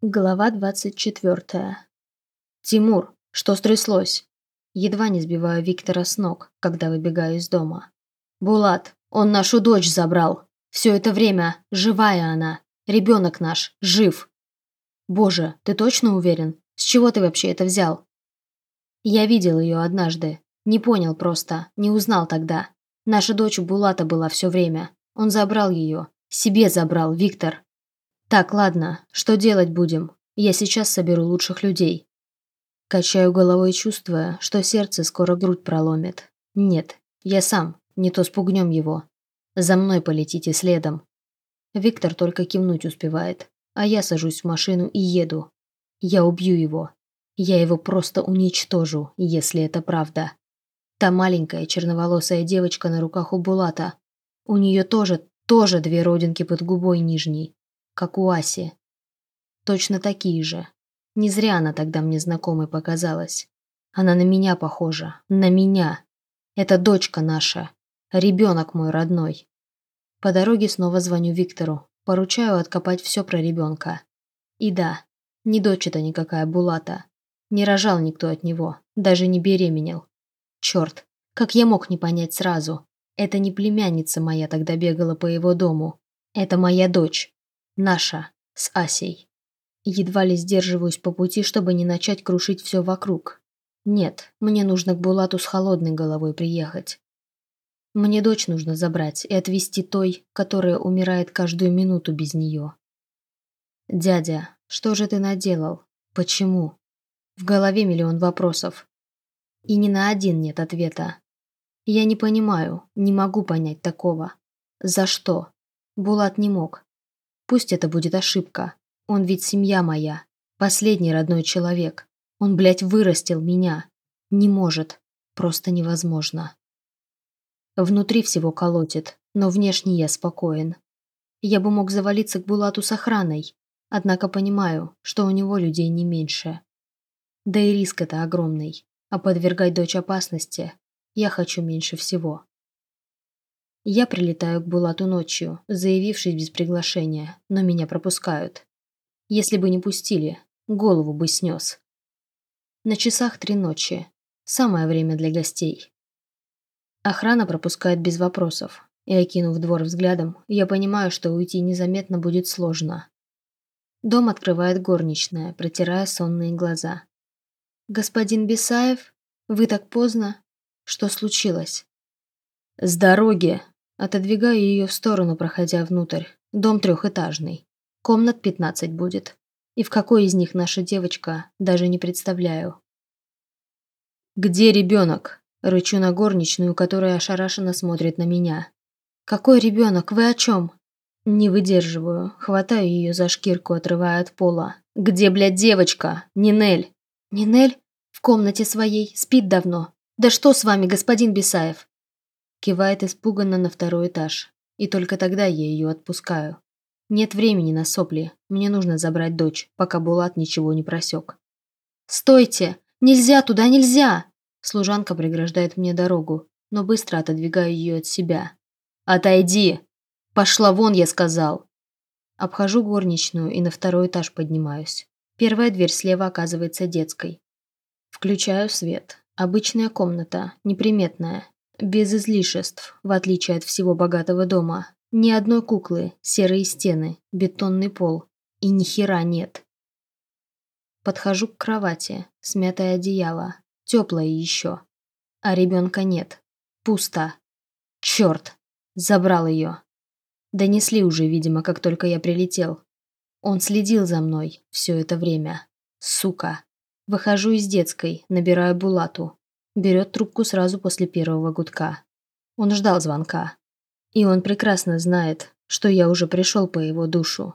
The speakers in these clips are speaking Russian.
Глава 24. «Тимур, что стряслось?» Едва не сбиваю Виктора с ног, когда выбегаю из дома. «Булат, он нашу дочь забрал. Все это время живая она. Ребенок наш, жив». «Боже, ты точно уверен? С чего ты вообще это взял?» «Я видел ее однажды. Не понял просто, не узнал тогда. Наша дочь у Булата была все время. Он забрал ее. Себе забрал, Виктор. «Так, ладно, что делать будем? Я сейчас соберу лучших людей». Качаю головой, чувствуя, что сердце скоро грудь проломит. «Нет, я сам, не то спугнем его. За мной полетите следом». Виктор только кивнуть успевает, а я сажусь в машину и еду. Я убью его. Я его просто уничтожу, если это правда. Та маленькая черноволосая девочка на руках у Булата. У нее тоже, тоже две родинки под губой нижней как у Аси. Точно такие же. Не зря она тогда мне знакомой показалась. Она на меня похожа. На меня. Это дочка наша. Ребенок мой родной. По дороге снова звоню Виктору. Поручаю откопать все про ребенка. И да, не дочь это никакая Булата. Не рожал никто от него. Даже не беременел. Черт, как я мог не понять сразу. Это не племянница моя тогда бегала по его дому. Это моя дочь. Наша. С Асей. Едва ли сдерживаюсь по пути, чтобы не начать крушить все вокруг. Нет, мне нужно к Булату с холодной головой приехать. Мне дочь нужно забрать и отвезти той, которая умирает каждую минуту без нее. «Дядя, что же ты наделал? Почему?» В голове миллион вопросов. И ни на один нет ответа. Я не понимаю, не могу понять такого. За что? Булат не мог. Пусть это будет ошибка. Он ведь семья моя. Последний родной человек. Он, блядь, вырастил меня. Не может. Просто невозможно. Внутри всего колотит, но внешне я спокоен. Я бы мог завалиться к Булату с охраной, однако понимаю, что у него людей не меньше. Да и риск это огромный, а подвергать дочь опасности я хочу меньше всего. Я прилетаю к Булату ночью, заявившись без приглашения, но меня пропускают. Если бы не пустили, голову бы снес. На часах три ночи. Самое время для гостей. Охрана пропускает без вопросов, и, окинув двор взглядом, я понимаю, что уйти незаметно будет сложно. Дом открывает горничная, протирая сонные глаза. «Господин Бесаев, вы так поздно? Что случилось?» «С дороги!» Отодвигаю ее в сторону, проходя внутрь. Дом трехэтажный. Комнат 15 будет. И в какой из них наша девочка, даже не представляю. «Где ребенок?» Рычу на горничную, которая ошарашенно смотрит на меня. «Какой ребенок? Вы о чем?» Не выдерживаю. Хватаю ее за шкирку, отрывая от пола. «Где, блядь, девочка? Нинель?» «Нинель? В комнате своей. Спит давно. Да что с вами, господин Бесаев?» Кивает испуганно на второй этаж. И только тогда я ее отпускаю. Нет времени на сопли. Мне нужно забрать дочь, пока Булат ничего не просек. «Стойте! Нельзя туда, нельзя!» Служанка преграждает мне дорогу, но быстро отодвигаю ее от себя. «Отойди! Пошла вон, я сказал!» Обхожу горничную и на второй этаж поднимаюсь. Первая дверь слева оказывается детской. Включаю свет. Обычная комната, неприметная, без излишеств, в отличие от всего богатого дома. Ни одной куклы, серые стены, бетонный пол. И ни хера нет. Подхожу к кровати, смятое одеяло, теплое еще. А ребенка нет. Пусто. Черт! Забрал ее. Донесли уже, видимо, как только я прилетел. Он следил за мной все это время. Сука. Выхожу из детской, набираю Булату. Берет трубку сразу после первого гудка. Он ждал звонка. И он прекрасно знает, что я уже пришел по его душу.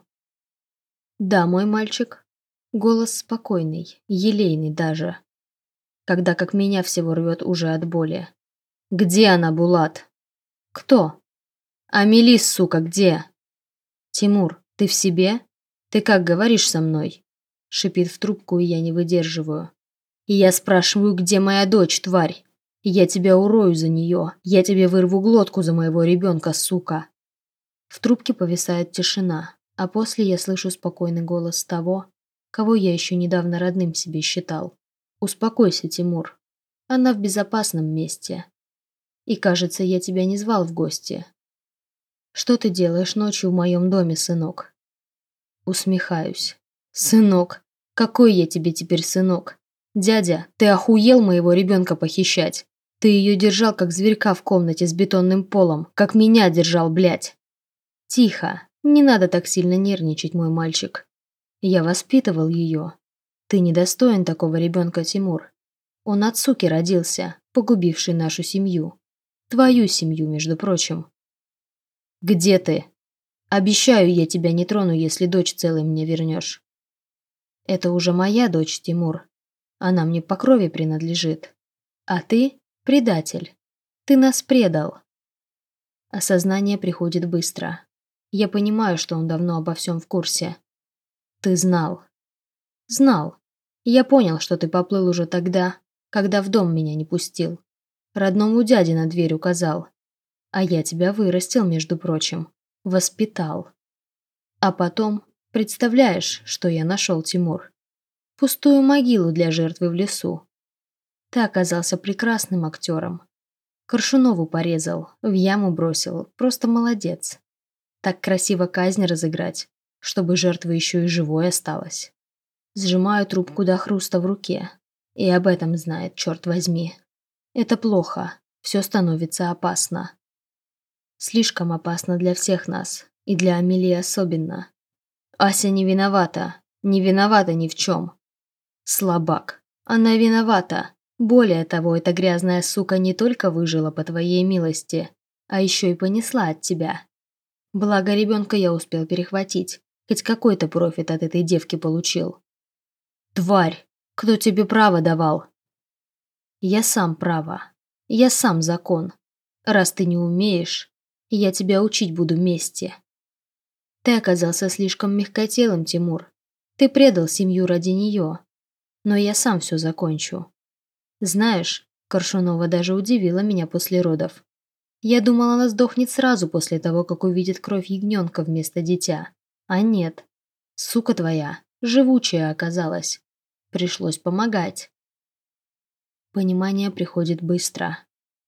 «Да, мой мальчик». Голос спокойный, елейный даже. Когда как меня всего рвет уже от боли. «Где она, Булат?» «Кто?» «Амелис, сука, где?» «Тимур, ты в себе? Ты как говоришь со мной?» Шипит в трубку, и я не выдерживаю. И я спрашиваю, где моя дочь, тварь? Я тебя урою за нее. Я тебе вырву глотку за моего ребенка, сука. В трубке повисает тишина, а после я слышу спокойный голос того, кого я еще недавно родным себе считал. Успокойся, Тимур. Она в безопасном месте. И, кажется, я тебя не звал в гости. Что ты делаешь ночью в моем доме, сынок? Усмехаюсь. Сынок, какой я тебе теперь сынок? Дядя, ты охуел моего ребенка похищать? Ты ее держал, как зверька в комнате с бетонным полом, как меня держал, блядь. Тихо, не надо так сильно нервничать, мой мальчик. Я воспитывал ее. Ты недостоин такого ребенка, Тимур. Он от суки родился, погубивший нашу семью. Твою семью, между прочим. Где ты? Обещаю, я тебя не трону, если дочь целой мне вернешь. Это уже моя дочь, Тимур. Она мне по крови принадлежит. А ты – предатель. Ты нас предал. Осознание приходит быстро. Я понимаю, что он давно обо всем в курсе. Ты знал. Знал. Я понял, что ты поплыл уже тогда, когда в дом меня не пустил. Родному дяде на дверь указал. А я тебя вырастил, между прочим. Воспитал. А потом, представляешь, что я нашел, Тимур? Пустую могилу для жертвы в лесу. Ты оказался прекрасным актером. Коршунову порезал, в яму бросил. Просто молодец. Так красиво казнь разыграть, чтобы жертва еще и живой осталась. Сжимаю трубку до хруста в руке. И об этом знает, черт возьми. Это плохо. Все становится опасно. Слишком опасно для всех нас. И для Амелии особенно. Ася не виновата. Не виновата ни в чем. Слабак. Она виновата. Более того, эта грязная сука не только выжила по твоей милости, а еще и понесла от тебя. Благо ребенка я успел перехватить, хоть какой-то профит от этой девки получил. Тварь, кто тебе право давал? Я сам право. Я сам закон. Раз ты не умеешь, я тебя учить буду вместе. Ты оказался слишком мягкотелым, Тимур. Ты предал семью ради нее. Но я сам все закончу. Знаешь, Коршунова даже удивила меня после родов. Я думала, она сдохнет сразу после того, как увидит кровь ягненка вместо дитя. А нет. Сука твоя, живучая оказалась. Пришлось помогать. Понимание приходит быстро.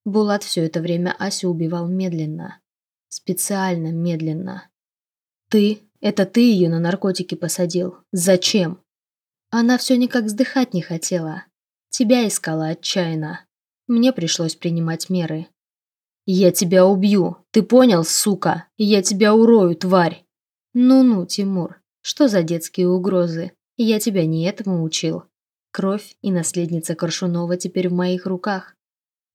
Булат все это время Асю убивал медленно. Специально медленно. Ты? Это ты ее на наркотики посадил? Зачем? Она все никак вздыхать не хотела. Тебя искала отчаянно. Мне пришлось принимать меры. «Я тебя убью, ты понял, сука? Я тебя урою, тварь!» «Ну-ну, Тимур, что за детские угрозы? Я тебя не этому учил. Кровь и наследница Коршунова теперь в моих руках.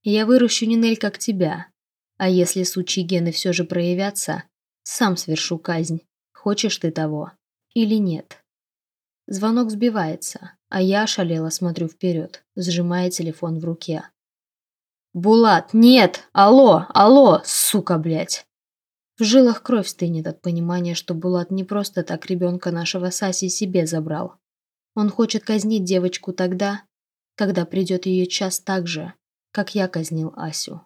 Я выращу Нинель как тебя. А если сучьи гены все же проявятся, сам свершу казнь. Хочешь ты того или нет?» Звонок сбивается, а я ошалело смотрю вперед, сжимая телефон в руке. «Булат, нет! Алло! Алло! Сука, блядь!» В жилах кровь стынет от понимания, что Булат не просто так ребенка нашего Саси себе забрал. Он хочет казнить девочку тогда, когда придет ее час так же, как я казнил Асю.